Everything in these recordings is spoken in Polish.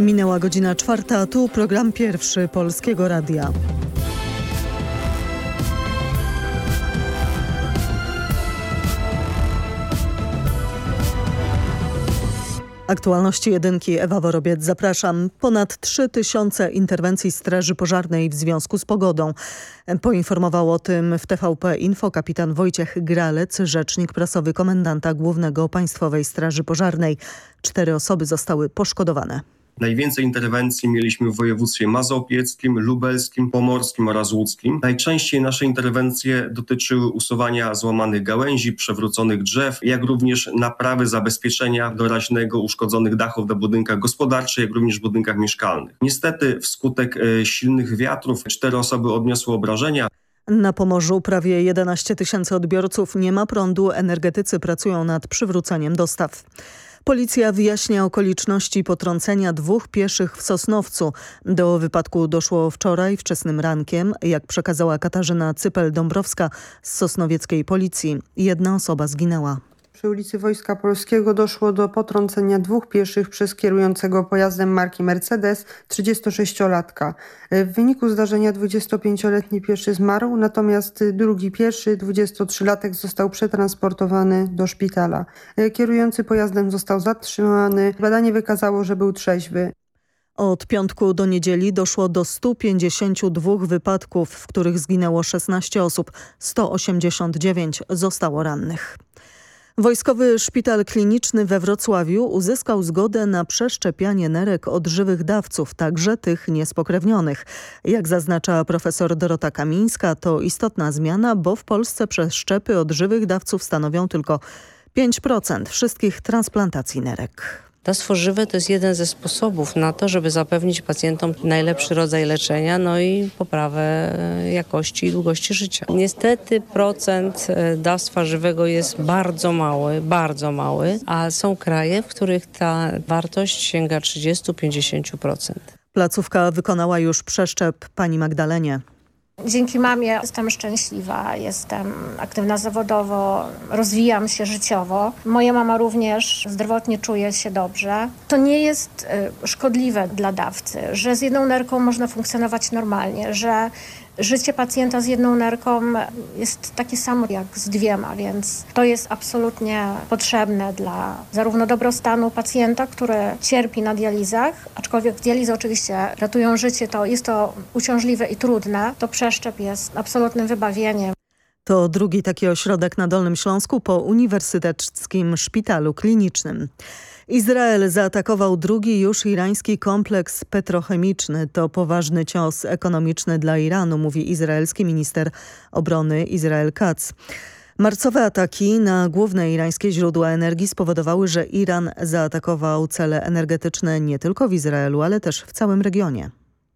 Minęła godzina czwarta, a tu program pierwszy Polskiego Radia. Aktualności jedynki Ewa Worobiec, zapraszam. Ponad 3000 interwencji Straży Pożarnej w związku z pogodą. Poinformował o tym w TVP Info kapitan Wojciech Gralec, rzecznik prasowy komendanta głównego Państwowej Straży Pożarnej. Cztery osoby zostały poszkodowane. Najwięcej interwencji mieliśmy w województwie mazopieckim, lubelskim, pomorskim oraz łódzkim. Najczęściej nasze interwencje dotyczyły usuwania złamanych gałęzi, przewróconych drzew, jak również naprawy zabezpieczenia doraźnego uszkodzonych dachów na budynkach gospodarczych, jak również budynkach mieszkalnych. Niestety wskutek e, silnych wiatrów cztery osoby odniosły obrażenia. Na Pomorzu prawie 11 tysięcy odbiorców nie ma prądu. Energetycy pracują nad przywróceniem dostaw. Policja wyjaśnia okoliczności potrącenia dwóch pieszych w Sosnowcu. Do wypadku doszło wczoraj wczesnym rankiem, jak przekazała Katarzyna Cypel-Dąbrowska z sosnowieckiej policji. Jedna osoba zginęła. Przy ulicy Wojska Polskiego doszło do potrącenia dwóch pieszych przez kierującego pojazdem marki Mercedes 36-latka. W wyniku zdarzenia 25-letni pieszy zmarł, natomiast drugi pieszy, 23-latek, został przetransportowany do szpitala. Kierujący pojazdem został zatrzymany. Badanie wykazało, że był trzeźwy. Od piątku do niedzieli doszło do 152 wypadków, w których zginęło 16 osób, 189 zostało rannych. Wojskowy Szpital Kliniczny we Wrocławiu uzyskał zgodę na przeszczepianie nerek od żywych dawców, także tych niespokrewnionych. Jak zaznacza profesor Dorota Kamińska, to istotna zmiana, bo w Polsce przeszczepy od żywych dawców stanowią tylko 5% wszystkich transplantacji nerek. Dawstwo żywe to jest jeden ze sposobów na to, żeby zapewnić pacjentom najlepszy rodzaj leczenia, no i poprawę jakości i długości życia. Niestety procent e, dawstwa żywego jest bardzo mały, bardzo mały, a są kraje, w których ta wartość sięga 30-50%. Placówka wykonała już przeszczep pani Magdalenie. Dzięki mamie jestem szczęśliwa, jestem aktywna zawodowo, rozwijam się życiowo. Moja mama również zdrowotnie czuje się dobrze. To nie jest y, szkodliwe dla dawcy, że z jedną nerką można funkcjonować normalnie, że życie pacjenta z jedną nerką jest takie samo jak z dwiema, więc to jest absolutnie potrzebne dla zarówno dobrostanu pacjenta, który cierpi na dializach, aczkolwiek dializy oczywiście ratują życie, to jest to uciążliwe i trudne, to przeszczep jest absolutnym wybawieniem. To drugi taki ośrodek na Dolnym Śląsku po Uniwersyteckim Szpitalu Klinicznym. Izrael zaatakował drugi już irański kompleks petrochemiczny. To poważny cios ekonomiczny dla Iranu, mówi izraelski minister obrony Izrael Katz. Marcowe ataki na główne irańskie źródła energii spowodowały, że Iran zaatakował cele energetyczne nie tylko w Izraelu, ale też w całym regionie.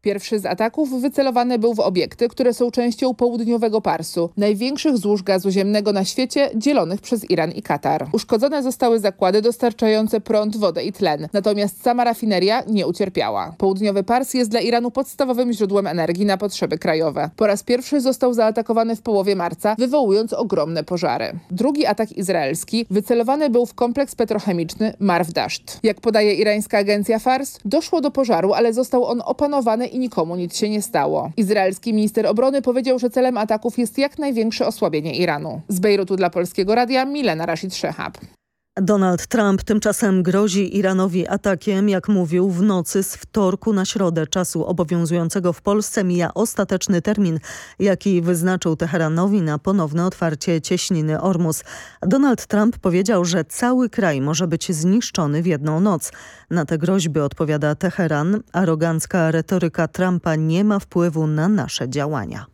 Pierwszy z ataków wycelowany był w obiekty, które są częścią południowego Parsu, największych złóż gazu ziemnego na świecie, dzielonych przez Iran i Katar. Uszkodzone zostały zakłady dostarczające prąd, wodę i tlen, natomiast sama rafineria nie ucierpiała. Południowy Pars jest dla Iranu podstawowym źródłem energii na potrzeby krajowe. Po raz pierwszy został zaatakowany w połowie marca, wywołując ogromne pożary. Drugi atak izraelski wycelowany był w kompleks petrochemiczny Marv Dasht. Jak podaje irańska agencja Fars, doszło do pożaru, ale został on opanowany i nikomu nic się nie stało. Izraelski minister obrony powiedział, że celem ataków jest jak największe osłabienie Iranu. Z Bejrutu dla Polskiego Radia Milena Rashid Shehab. Donald Trump tymczasem grozi Iranowi atakiem, jak mówił, w nocy z wtorku na środę czasu obowiązującego w Polsce mija ostateczny termin, jaki wyznaczył Teheranowi na ponowne otwarcie cieśniny Ormus. Donald Trump powiedział, że cały kraj może być zniszczony w jedną noc. Na te groźby odpowiada Teheran. Arogancka retoryka Trumpa nie ma wpływu na nasze działania.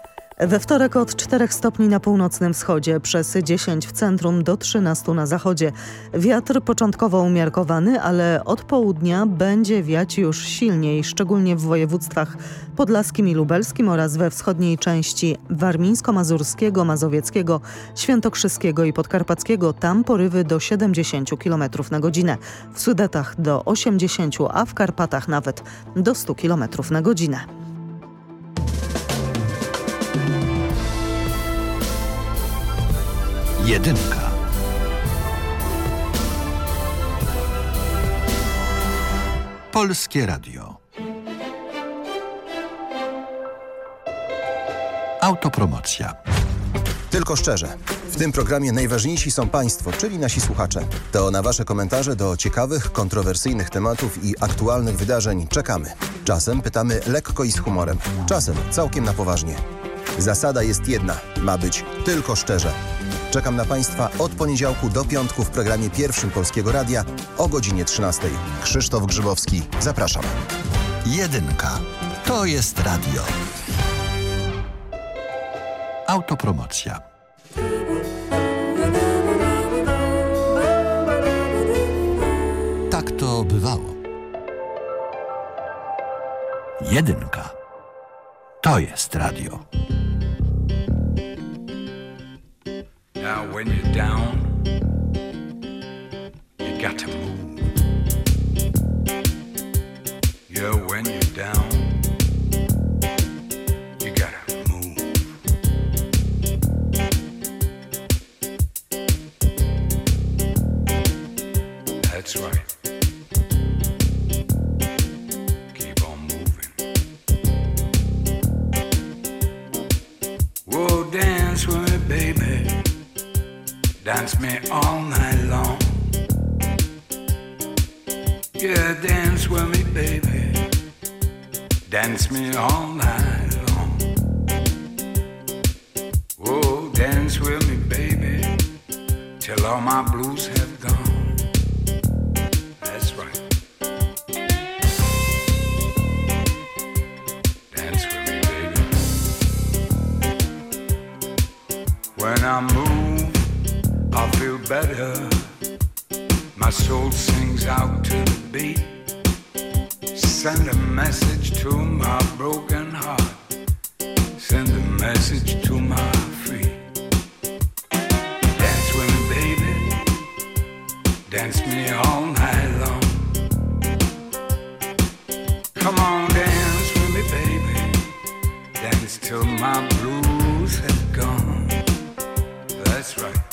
We wtorek od 4 stopni na północnym wschodzie, przez 10 w centrum do 13 na zachodzie. Wiatr początkowo umiarkowany, ale od południa będzie wiać już silniej, szczególnie w województwach podlaskim i lubelskim oraz we wschodniej części warmińsko-mazurskiego, mazowieckiego, świętokrzyskiego i podkarpackiego. Tam porywy do 70 km na godzinę. W Sudetach do 80, a w Karpatach nawet do 100 km na godzinę. Jedynka. Polskie Radio. Autopromocja. Tylko szczerze. W tym programie najważniejsi są Państwo, czyli nasi słuchacze. To na Wasze komentarze do ciekawych, kontrowersyjnych tematów i aktualnych wydarzeń czekamy. Czasem pytamy lekko i z humorem, czasem całkiem na poważnie. Zasada jest jedna. Ma być tylko szczerze. Czekam na Państwa od poniedziałku do piątku w programie pierwszym Polskiego Radia o godzinie 13. Krzysztof Grzybowski. Zapraszam. Jedynka. To jest radio. Autopromocja. Tak to bywało. Jedynka. To jest radio. Now when you're down, you got to Dance me all night long. Come on, dance with me, baby. Dance till my blues have gone. That's right.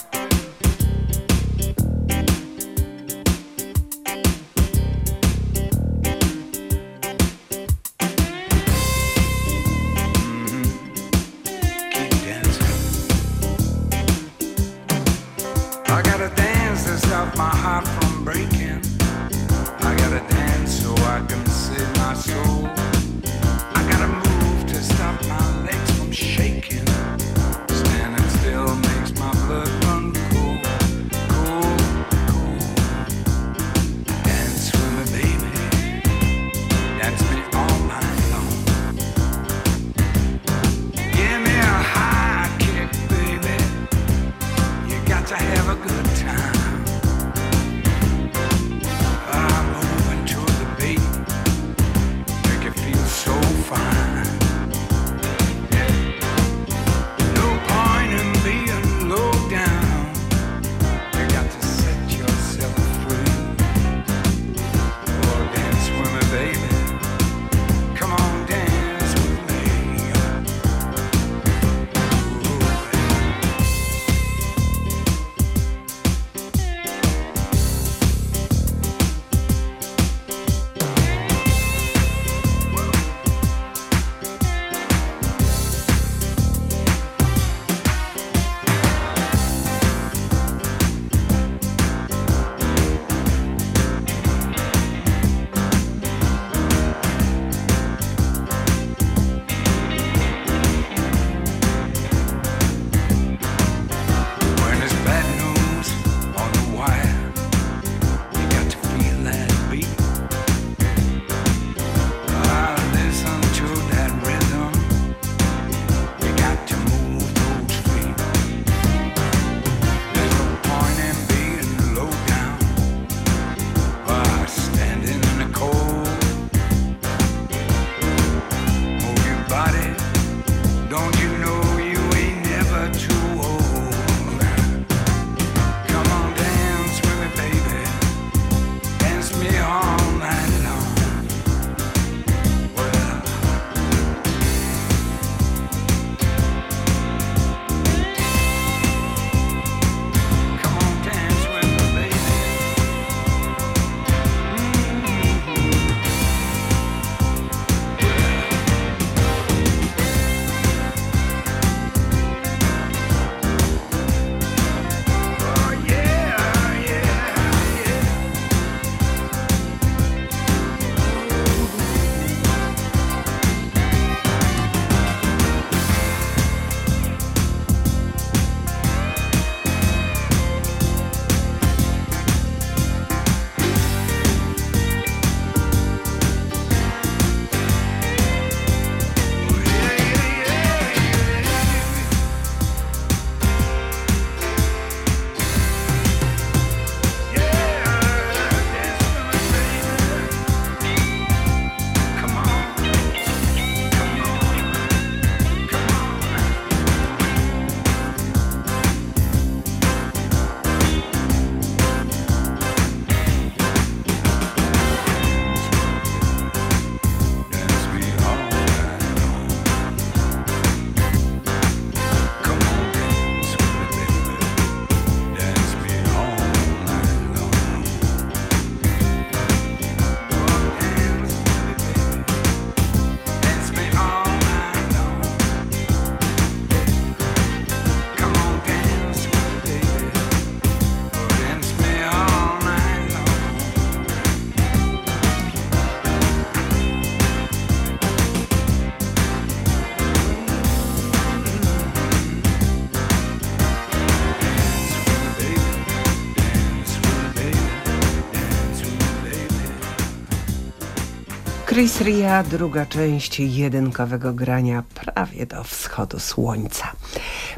Tris Ria, druga część jedynkowego grania prawie do wschodu słońca.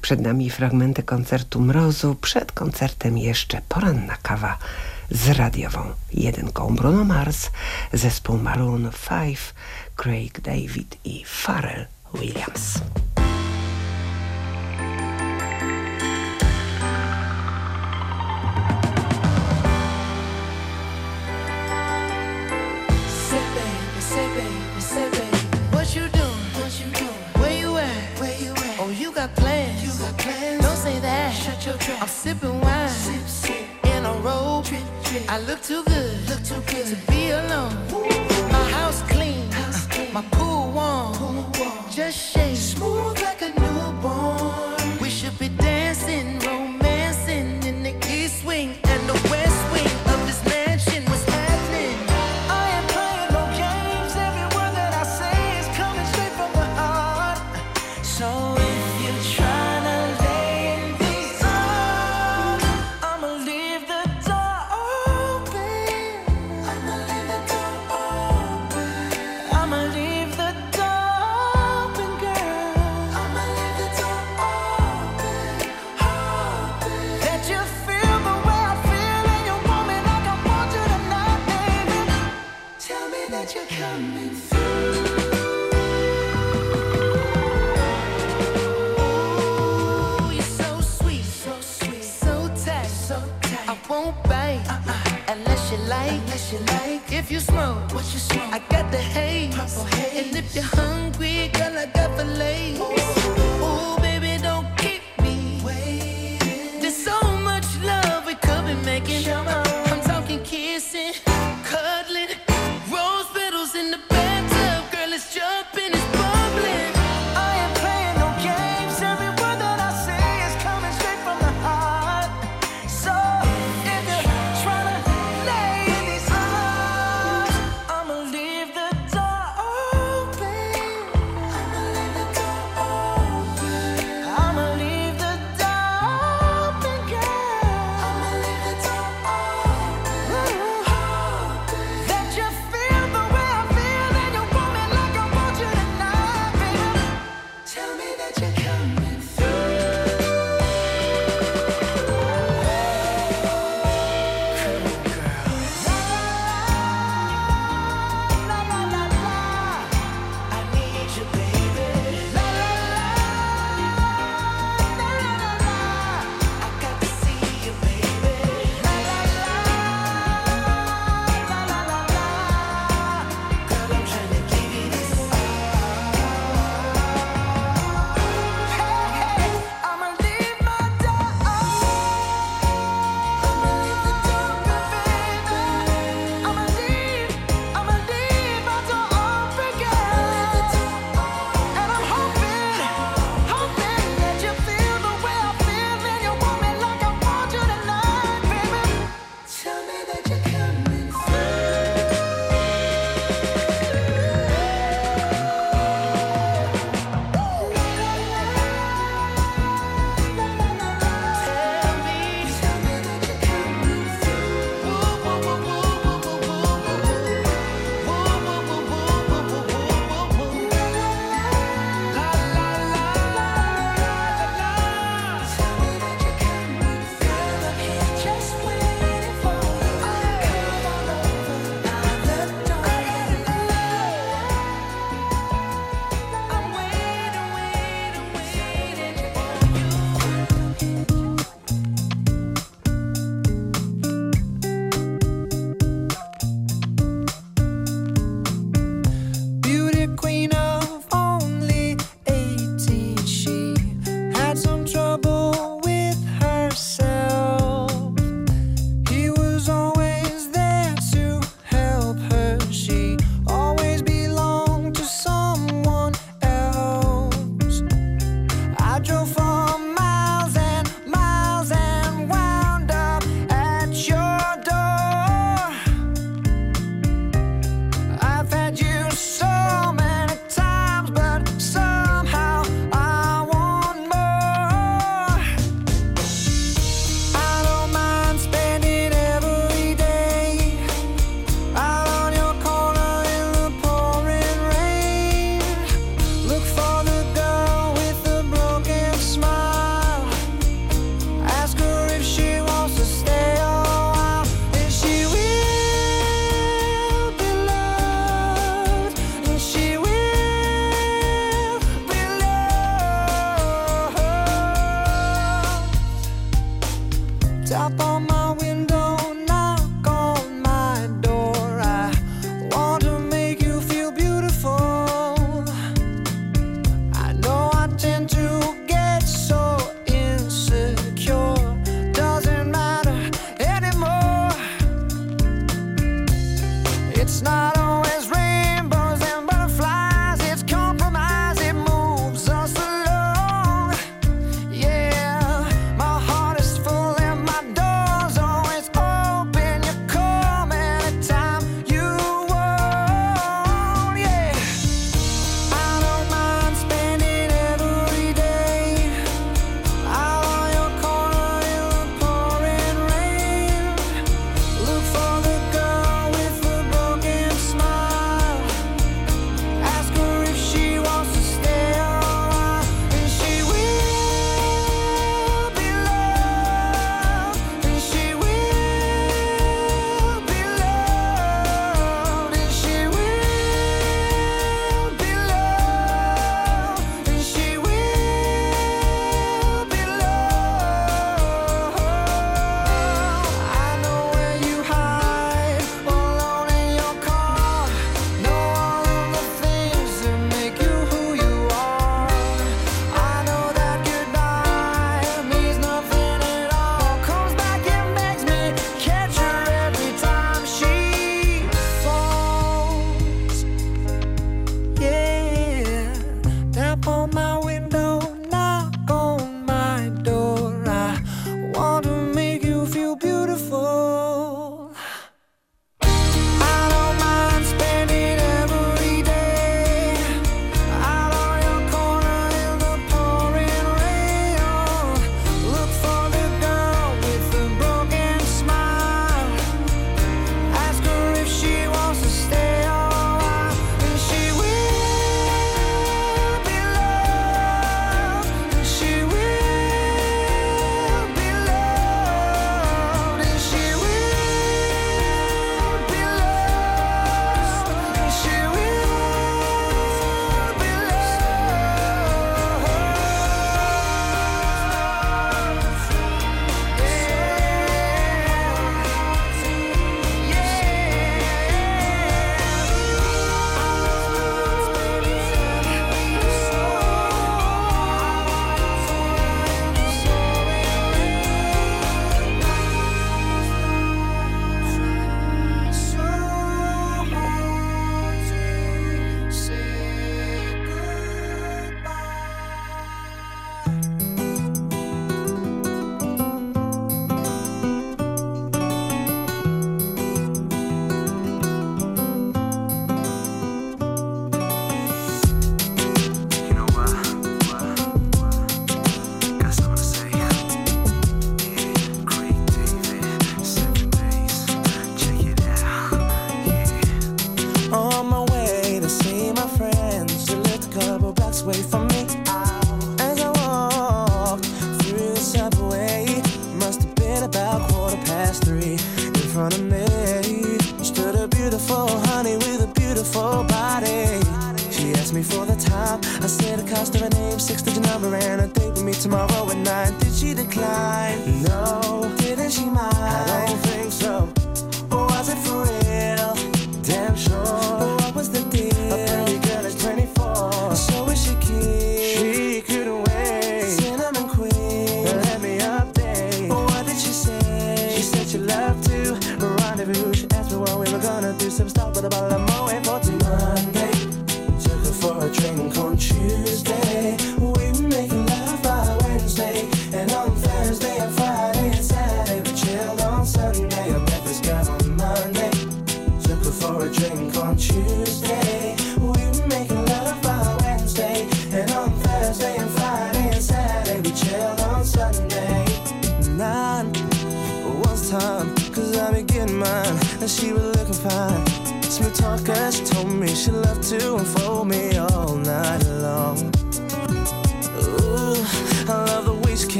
Przed nami fragmenty koncertu Mrozu, przed koncertem jeszcze poranna kawa z radiową jedynką Bruno Mars, zespół Maroon 5, Craig David i Pharrell Williams. I'm sipping wine, sip, sip. in a robe. Drip, drip. I look too good, look too good to be alone. My house clean, house clean. my pool warm. pool warm. Just shake smooth like a newborn. We should be dancing, romancing in the east wing and the west wing of this mansion. What's happening? I ain't playing no games. Every word that I say is coming straight from the heart. So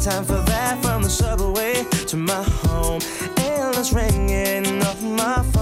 time for that from the subway to my home. Endless ringing of my phone.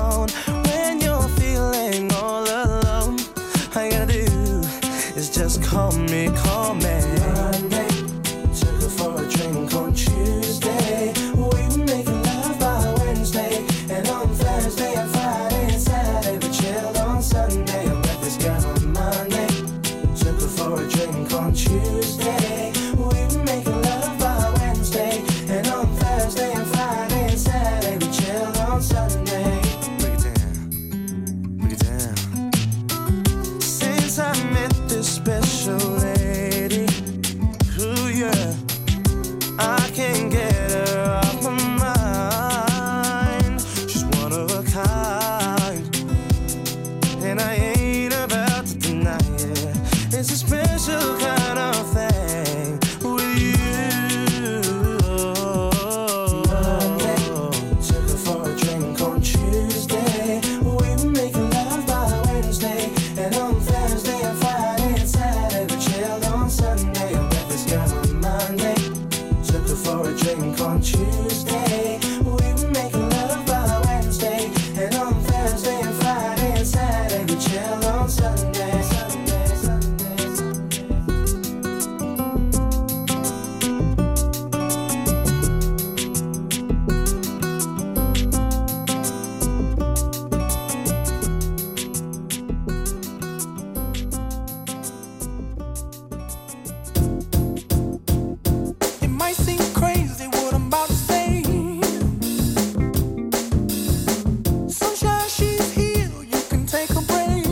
Come a break.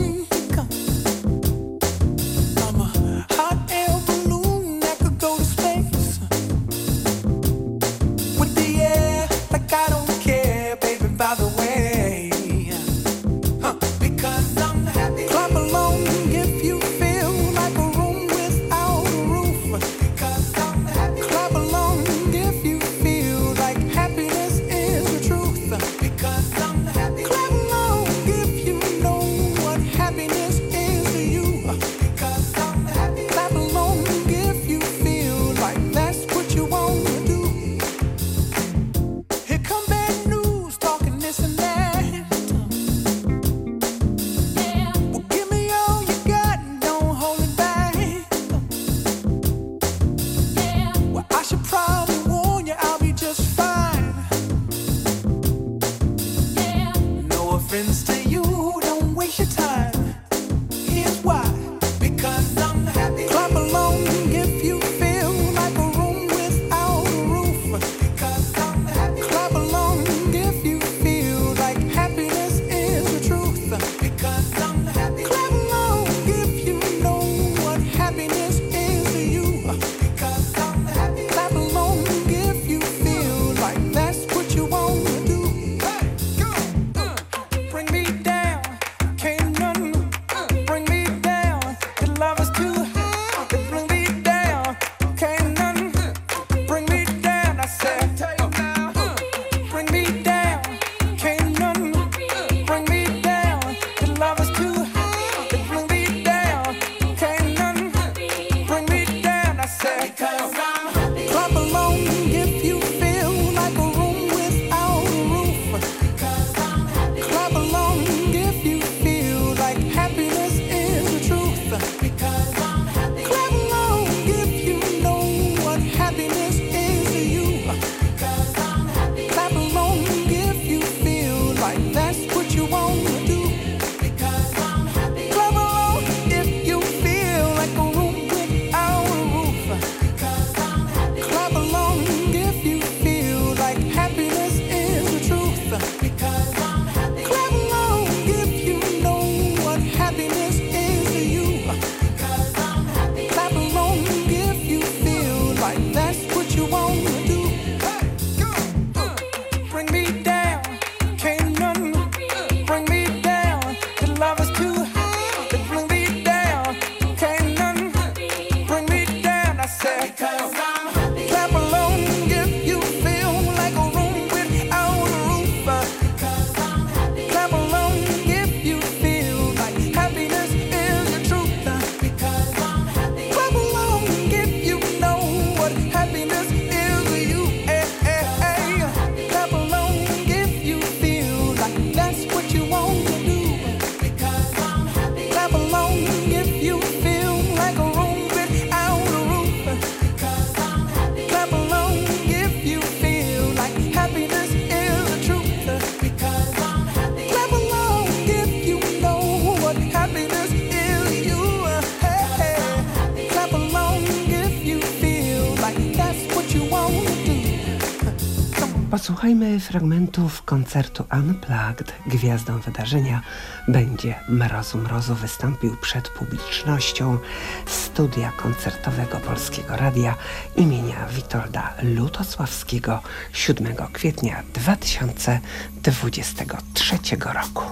Fragmentów koncertu Unplugged. Gwiazdą wydarzenia będzie Mrozu Mrozu. Wystąpił przed publicznością studia koncertowego Polskiego Radia imienia Witolda Lutosławskiego 7 kwietnia 2023 roku.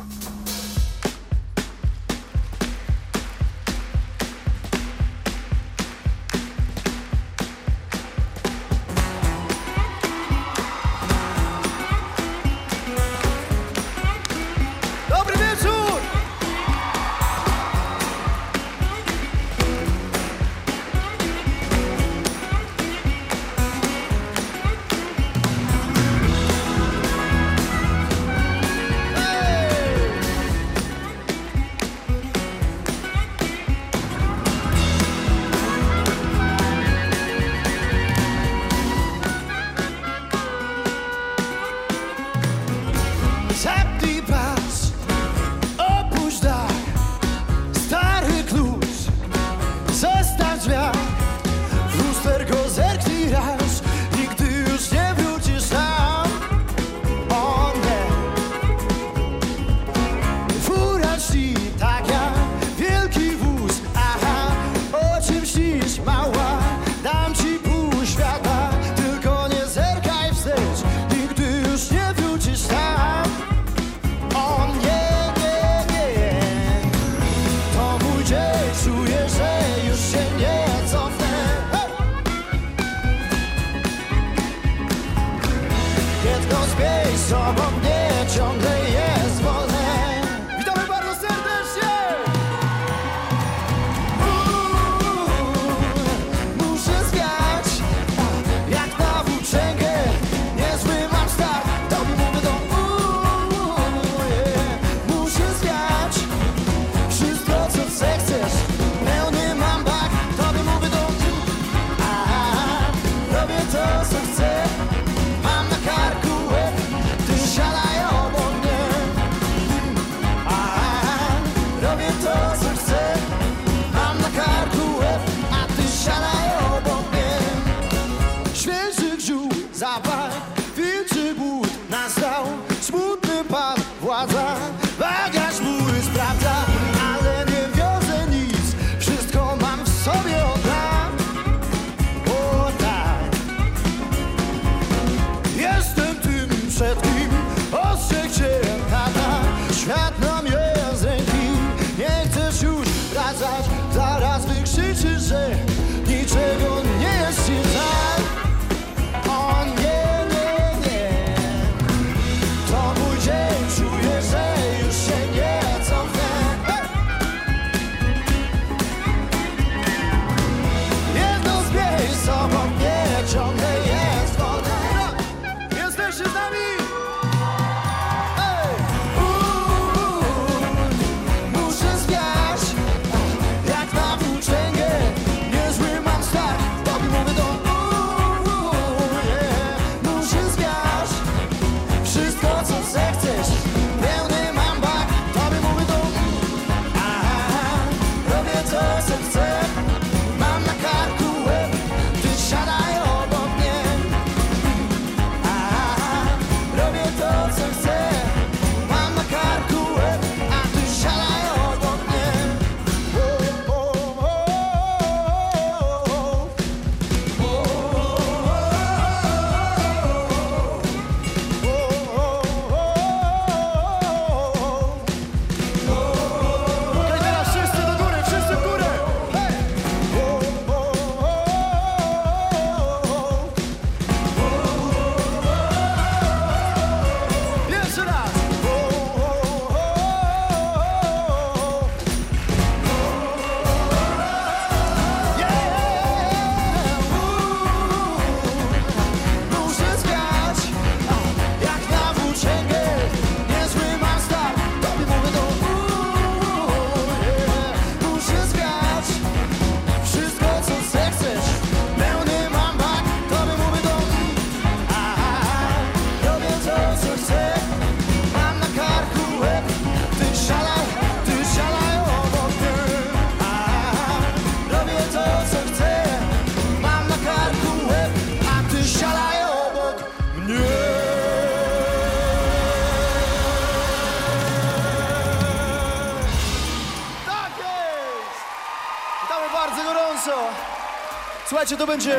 To będzie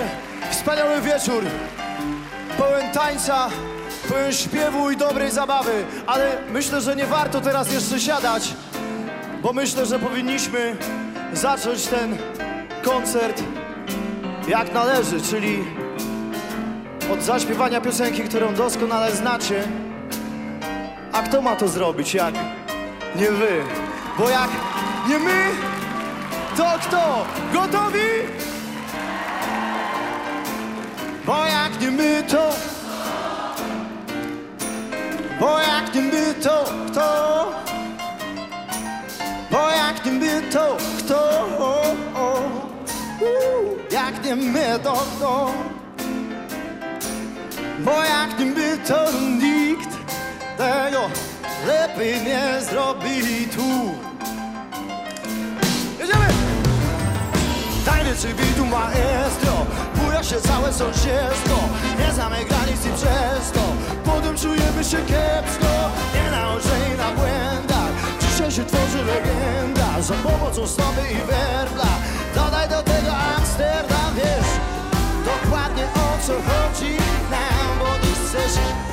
wspaniały wieczór. Pełen tańca, pełen śpiewu i dobrej zabawy. Ale myślę, że nie warto teraz jeszcze siadać, bo myślę, że powinniśmy zacząć ten koncert jak należy, czyli od zaśpiewania piosenki, którą doskonale znacie. A kto ma to zrobić, jak nie wy? Bo jak nie my, to kto? Gotowi? Nie to... Bo jak nie to kto? Bo jak nie to kto? Jak nie to kto? Bo jak nie to nikt tego lepiej nie zrobi tu. Jedziemy! Tajemniczy widu maestro Buja się całe sąsiedztwo Nie znamy granic i przez to. Potem czujemy się kiepsko Nie naoczeni na błędach. Dzisiaj się tworzy legenda Za pomocą stopy i werbla Dodaj do tego Amsterdam Wiesz dokładnie o co chodzi nam Bo ty chcesz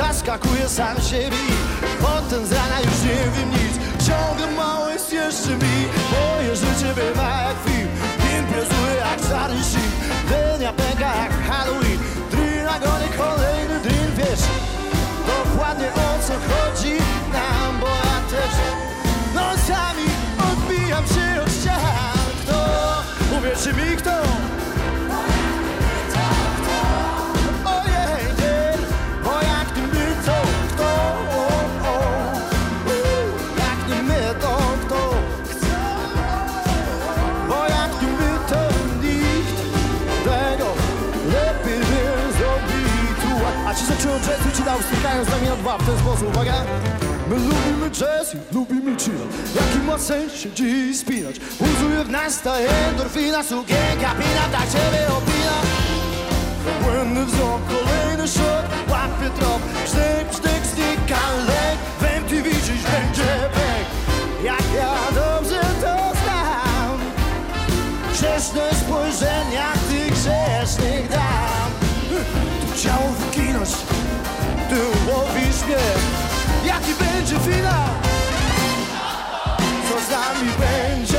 dni Zaskakuje sam siebie. Potem z rana już nie wiem nic. Ciągle mało jest jeszcze mi. Moje życie bywa jak film Imprezuje jak czarny shit Dnia pęka jak Halloween. Drin nagoni kolejny drin Wiesz. Dokładnie o co chodzi nam Bo ja też nocami odbijam się od ścian. Kto? Uwierzcie mi kto? Dwa w ten sposób, uwaga. My lubimy jazz i lubimy chill. Jaki ma sens się dziś spinać? Buzuje w nas ta endorfina Sukienka pina, tak ciebie opina. Błędny wzrok, kolejny szok Łapie trop, sztyk, sztyk, znika lek. W MTV dziś będzie pek Jak ja dobrze to znam. Grzeszne spojrzenia tych grzesznych dam. Tu ciało łowisz mnie Jaki będzie finał? Co z nami będzie?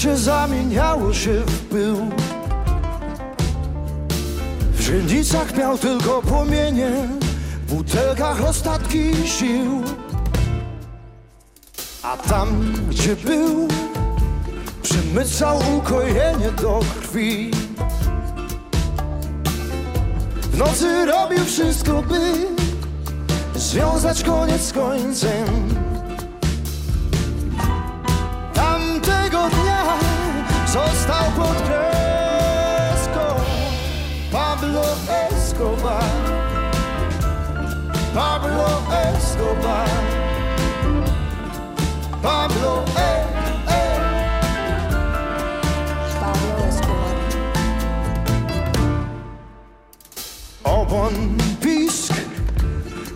Życie zamieniało się w pył. W źrenicach miał tylko płomienie, w butelkach ostatki sił. A tam, gdzie był, przemycał ukojenie do krwi. W nocy robił wszystko, by związać koniec z końcem. Został pod kreską Pablo Escobar. Pablo Escobar. Pablo e, e. Escobar. Obon pisk,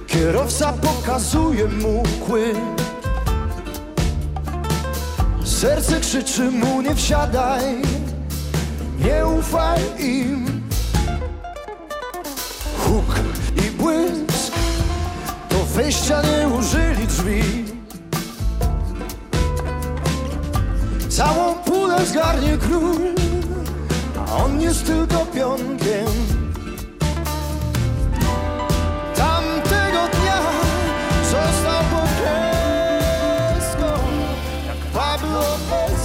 kierowca pokazuje mu kły. Serce krzyczy mu nie wsiadaj, nie ufaj im. Huk i błysk, do wejścia nie użyli drzwi. Całą pulę zgarnie król, a on jest tylko pionkiem.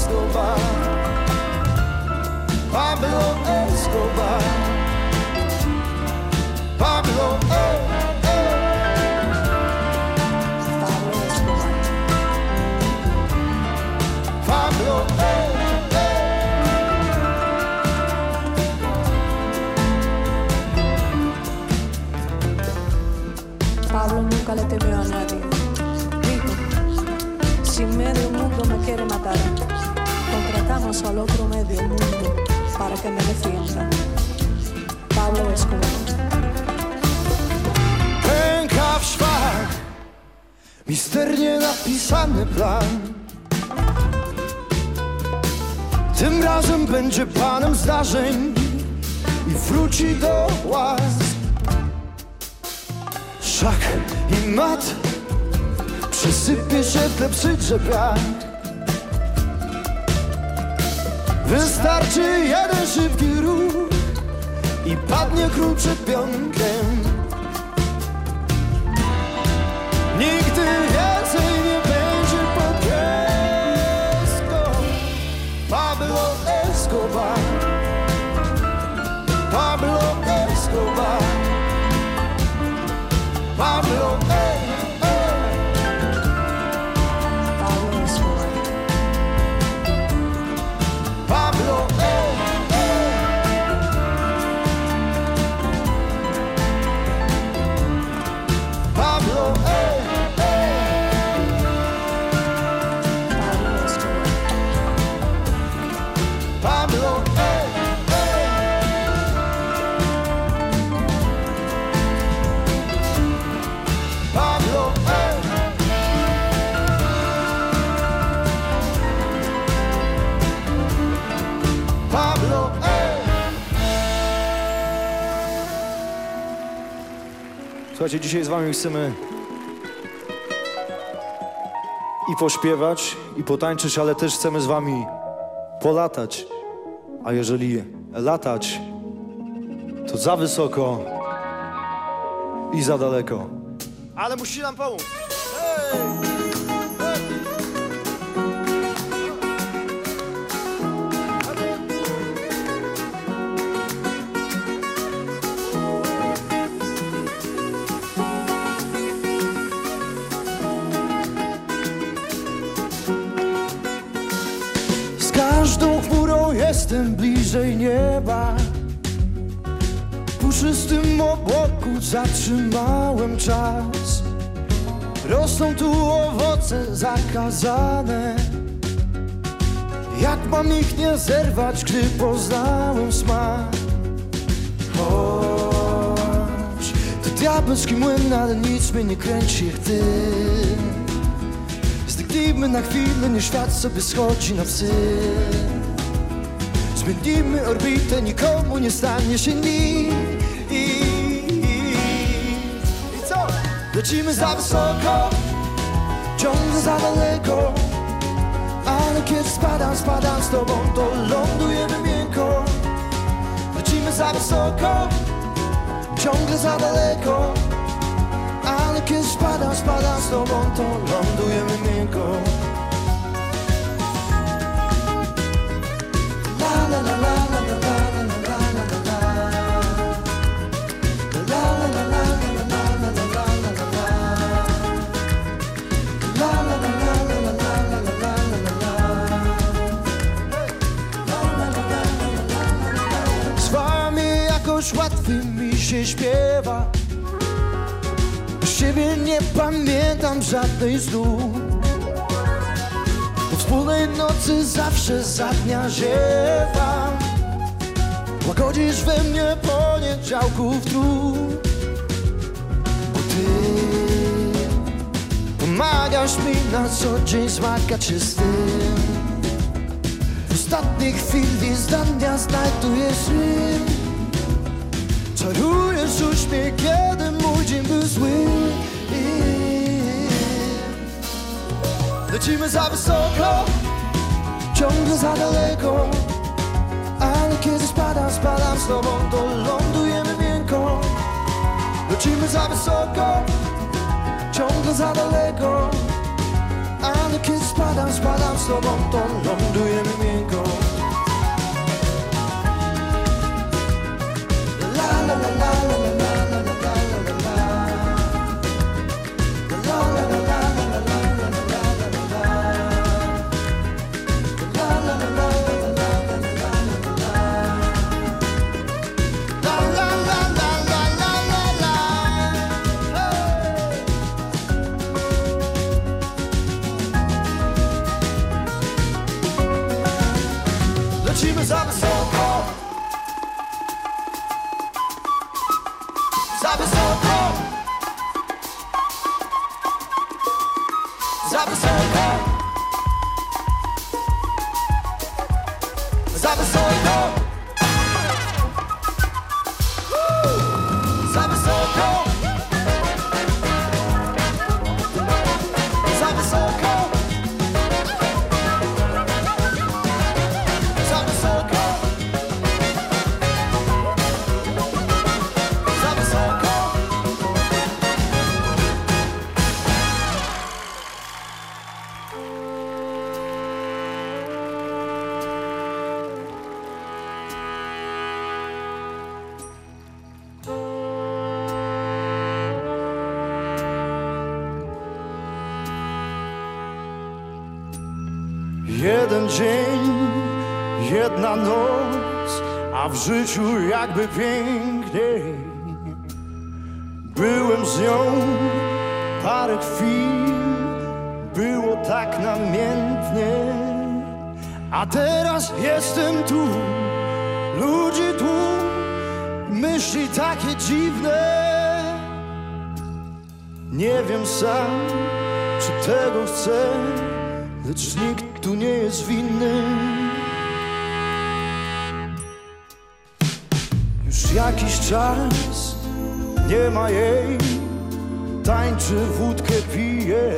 Escobar. Pablo Escobar. Pablo e, e. Pablo Escobar. Pablo e, e. Pablo nunca le temió a nadie. Dijo, si medio mundo me quiere contratamos al otro medio mundo para que me defienda. Pablo Escobar. Pęka w szwach Misternie napisany plan Tym razem będzie panem zdarzeń I wróci do łask Szach i mat Przesypie się klepsydrze brak Wystarczy jeden szybki ruch I padnie król przed pionkiem. Nigdy więcej nie będzie pod Pablo Escobar. Pablo Escobar. Pablo e, Słuchajcie, dzisiaj z wami chcemy i pośpiewać, i potańczyć, ale też chcemy z wami polatać. A jeżeli latać, to za wysoko i za daleko. Ale musi nam pomóc. Jestem bliżej nieba. Puszystym obłoku zatrzymałem czas. Rosną tu owoce zakazane. Jak mam ich nie zerwać, gdy poznałem smak? Choć to diabelski młyn, ale nic mnie nie kręci jak ty. Zdygnijmy na chwilę, nie świat sobie schodzi na psy. Zmienimy orbitę, nikomu nie stanie się nic. I, co? Lecimy za wysoko ciągle za daleko Ale kiedy spadam, spadam z tobą To lądujemy miękko Lecimy za wysoko Ciągle za daleko Ale kiedy spadam, spadam z tobą To lądujemy miękko śpiewa. Bez ciebie nie pamiętam żadnej z Po wspólnej nocy zawsze za dnia ziewam Łagodzisz we mnie poniedziałków trud Bo ty Pomagasz mi na co dzień zmagać się z tym. W ostatniej chwili zdania znajdujesz rym Czarujesz uśmiech, kiedy mój dzień był zły Lecimy za wysoko, ciągle za daleko Ale kiedy spadam, spadam z tobą, to lądujemy miękko. Lecimy za wysoko, ciągle za daleko Ale kiedy spadam, spadam z tobą, to lądujemy miękko Dzień, jedna noc, a w życiu jakby piękniej. Byłem z nią parę chwil, było tak namiętnie, a teraz jestem tu, ludzi tu, myśli takie dziwne. Nie wiem sam, czy tego chcę, lecz nikt tu nie jest winny. Już jakiś czas nie ma jej, tańczy, wódkę pije.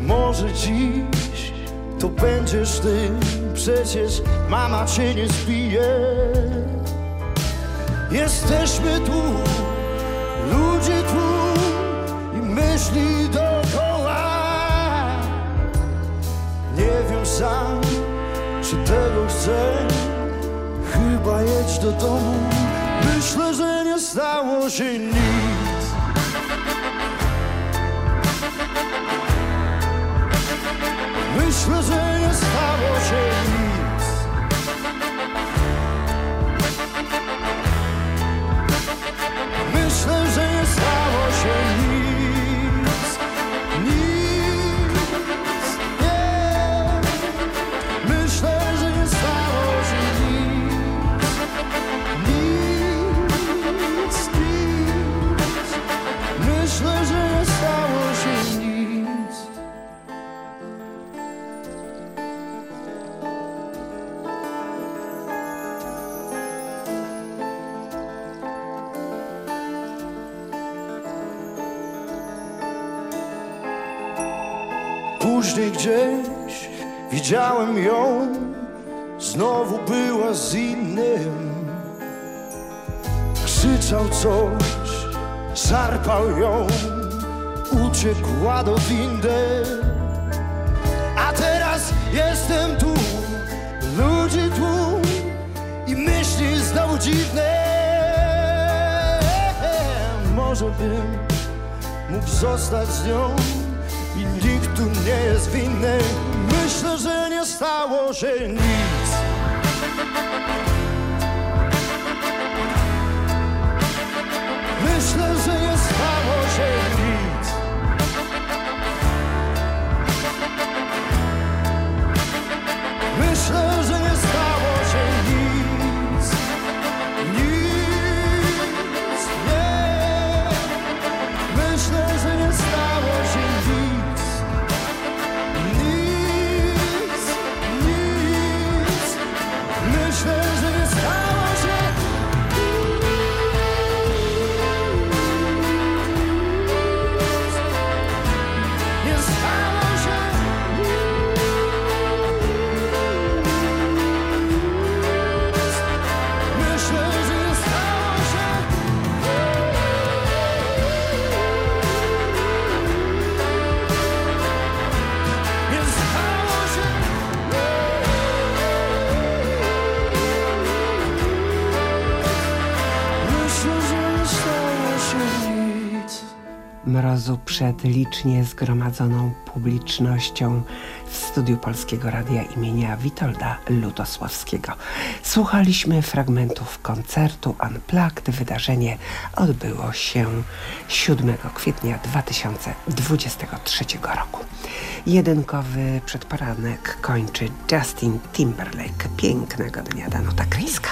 Może dziś to będziesz ty, przecież mama cię nie zbije. Jesteśmy tu, ludzie tu i myśli dookoła. Sam, czy tego chcę. Chyba jedź do domu. Myślę, że nie stało się nic. Myślę, że nie stało się nic. ją, znowu była z innym. Krzyczał coś, szarpał ją, uciekła do windy. A teraz jestem tu, ludzi tu i myśli znowu dziwne. Może bym mógł zostać z nią i nikt tu nie jest winny stało się nic. Myślę, że nie stało się nic. razu przed licznie zgromadzoną publicznością w studiu Polskiego Radia imienia Witolda Lutosławskiego. Słuchaliśmy fragmentów koncertu Unplugged. Wydarzenie odbyło się 7 kwietnia 2023 roku. Jedynkowy przedporanek kończy Justin Timberlake. Pięknego dnia, Danuta Kryjska.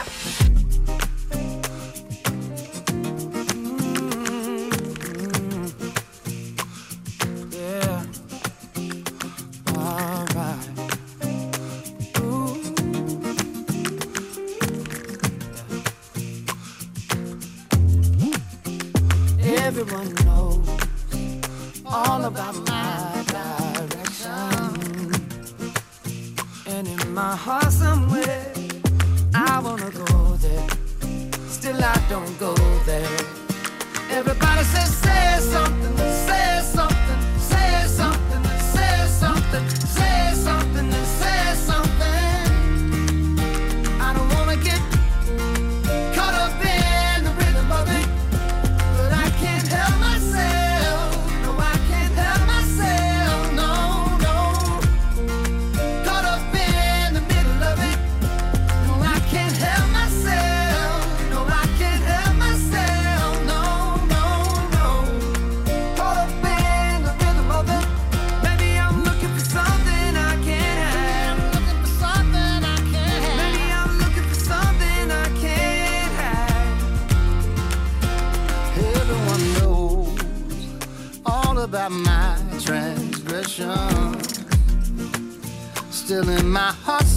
my heart.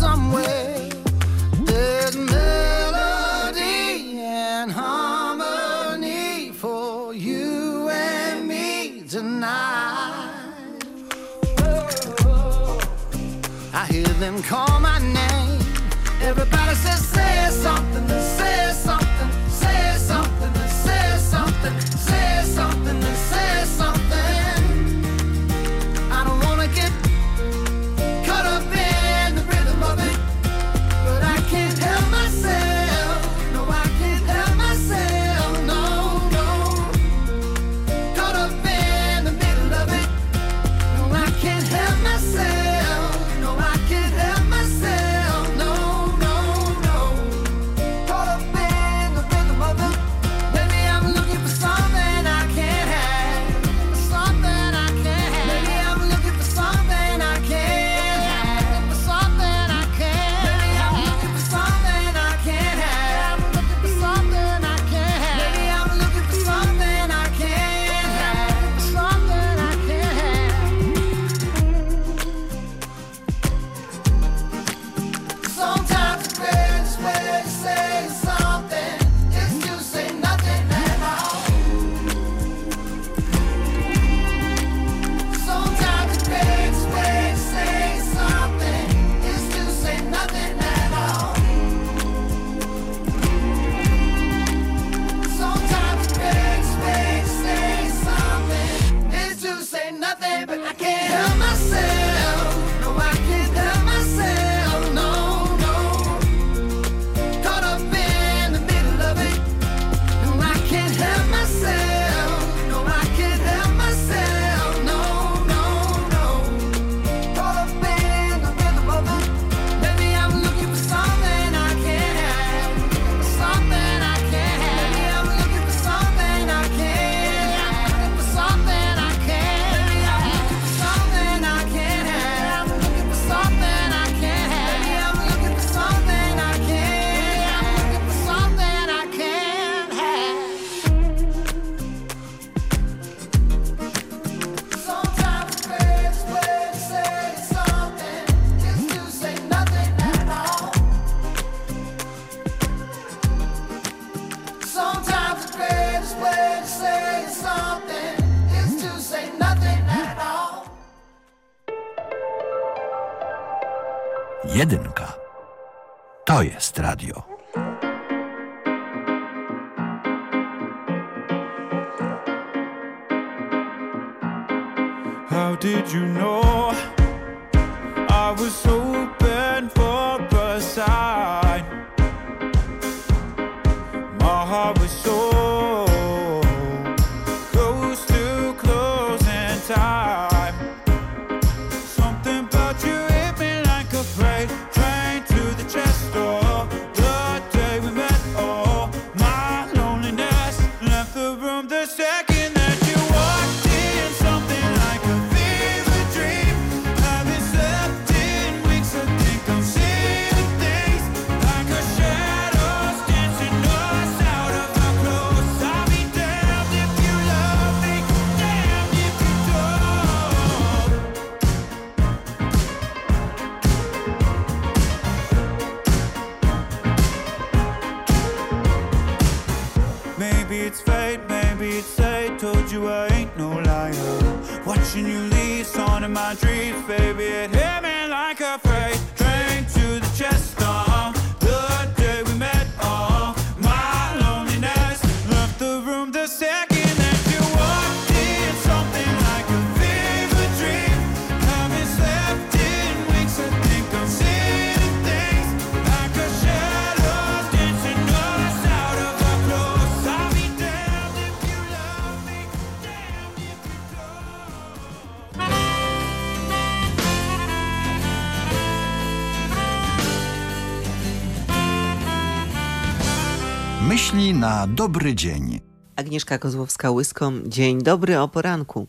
Dobry dzień. Agnieszka Kozłowska-Łyską. Dzień dobry o poranku.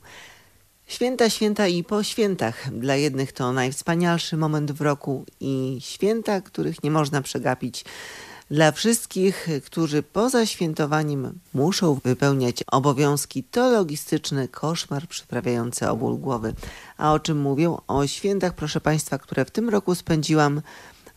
Święta, święta i po świętach. Dla jednych to najwspanialszy moment w roku i święta, których nie można przegapić. Dla wszystkich, którzy poza świętowaniem muszą wypełniać obowiązki, to logistyczny koszmar przyprawiający o ból głowy. A o czym mówią? O świętach, proszę Państwa, które w tym roku spędziłam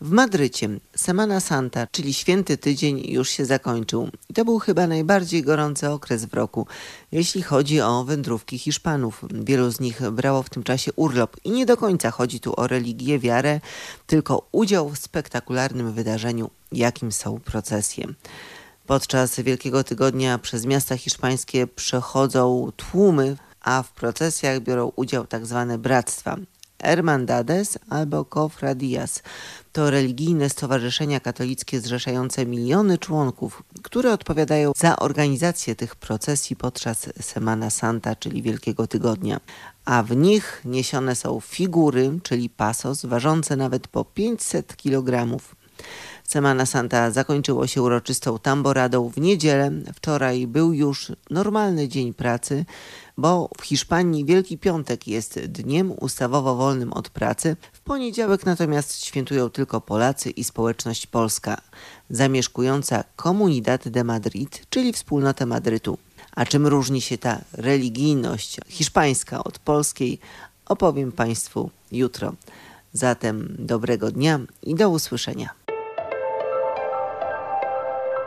w Madrycie. Semana Santa, czyli święty tydzień, już się zakończył. To był chyba najbardziej gorący okres w roku, jeśli chodzi o wędrówki Hiszpanów. Wielu z nich brało w tym czasie urlop i nie do końca chodzi tu o religię, wiarę, tylko udział w spektakularnym wydarzeniu, jakim są procesje. Podczas Wielkiego Tygodnia przez miasta hiszpańskie przechodzą tłumy, a w procesjach biorą udział tak zwane bractwa. Hermandades albo Cofradías to religijne stowarzyszenia katolickie zrzeszające miliony członków, które odpowiadają za organizację tych procesji podczas Semana Santa, czyli Wielkiego Tygodnia. A w nich niesione są figury, czyli pasos, ważące nawet po 500 kg. Semana Santa zakończyło się uroczystą tamboradą w niedzielę. Wczoraj był już normalny dzień pracy, bo w Hiszpanii Wielki Piątek jest dniem ustawowo wolnym od pracy. W poniedziałek natomiast świętują tylko Polacy i społeczność polska, zamieszkująca Comunidad de Madrid, czyli wspólnotę Madrytu. A czym różni się ta religijność hiszpańska od polskiej, opowiem Państwu jutro. Zatem dobrego dnia i do usłyszenia.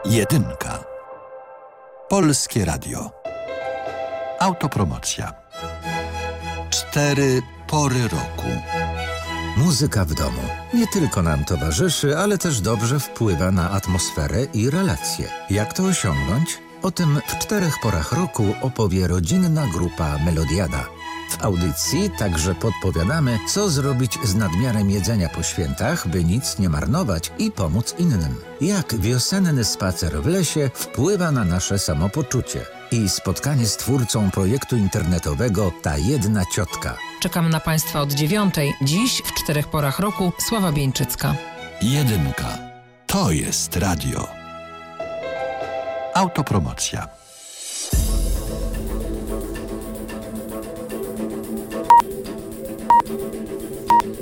Jedynka. Polskie Radio. Autopromocja. Cztery pory roku. Muzyka w domu nie tylko nam towarzyszy, ale też dobrze wpływa na atmosferę i relacje. Jak to osiągnąć? O tym w czterech porach roku opowie rodzinna grupa Melodiada. W audycji także podpowiadamy, co zrobić z nadmiarem jedzenia po świętach, by nic nie marnować i pomóc innym. Jak wiosenny spacer w lesie wpływa na nasze samopoczucie. I spotkanie z twórcą projektu internetowego Ta Jedna Ciotka. Czekam na Państwa od dziewiątej. Dziś w czterech porach roku Sława Bieńczycka. Jedynka. To jest radio. Autopromocja.